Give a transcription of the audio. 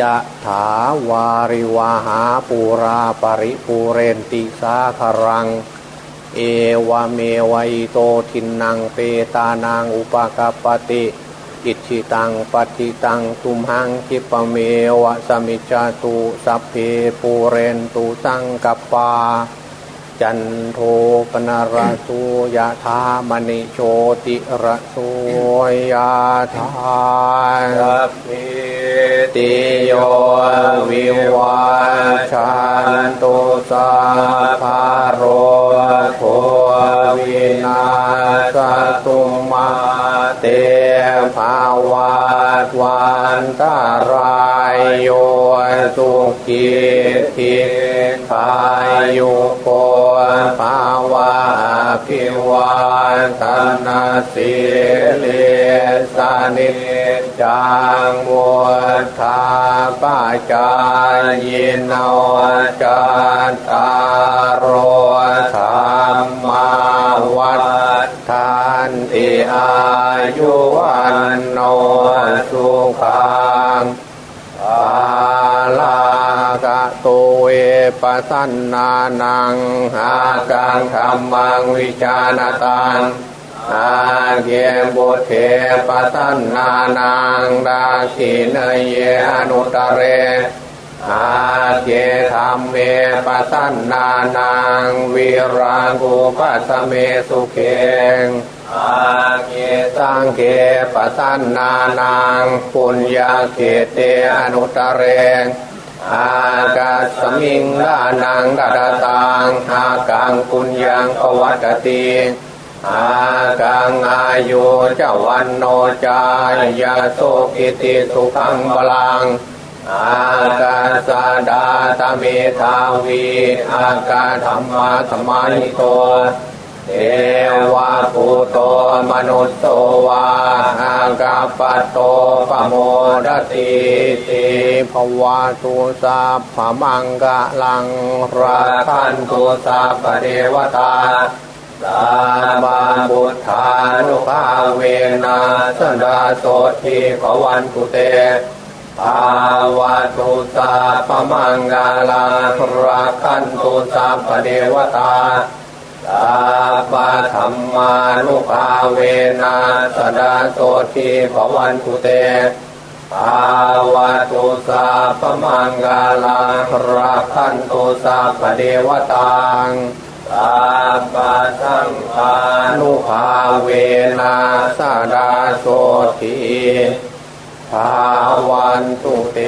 ยะถาวาริวาหาปูราปริปูเรนติสาคารัง เอวเมวัยโตทินนางเปตานางอุปกาปติอิชิตังปฏิตังตุมหังคิปเมวะสมิจาตุสัพเพปูเรนตุสังกปา จันโทปนารสุยะธามณิโชติระสุยะธาสัพเพติโยวิวาชันตุสัพพโรโควินาสตุมาเตภาวะวันตารายโยสุกิทิพายุโก พิวาทนาสิเลสานิจังมุทาปาจายโนจัตตารโธรรมาวัฏทานติอายุวันโนสุขัง โตเวปัสสนานังหากังธรรมังวิจารตังอาเกบุเทปัสสนานังดาชินเยอนุตเรอาเจธรรมเมปัสสนานังวิรังกุปัสเมสุเขงอาเกตังเกปัสสนานังปุญญาเกเตอนุตเรง อากาสมิงลานังดาดาตังอากังปุญญังปวัตติอากังอายุเจวันโนจายาโสกิติสุขังบาลัง อากาสดาตเมธาวี อากาธรรมะธรรมานิโต เทวะภูโตมนุสโตวาอากาปโตปโมดติติภวะตุสาพมังกะลังราคันตุสาปเดวตาสาบาบุทธานุภาเวนะสนดาโสทีขวันกุเตภาวะตุสาปมังกาลาราคันตุสาปเดวตา สาปะธรรมานุภาเวนะสดาโสทีภวันตุเตภาวะตุสาปมังกาลาราคันตุสาปเดวตังสาปะสังฆานุภาเวนะสดาโสทีภาวันตุเต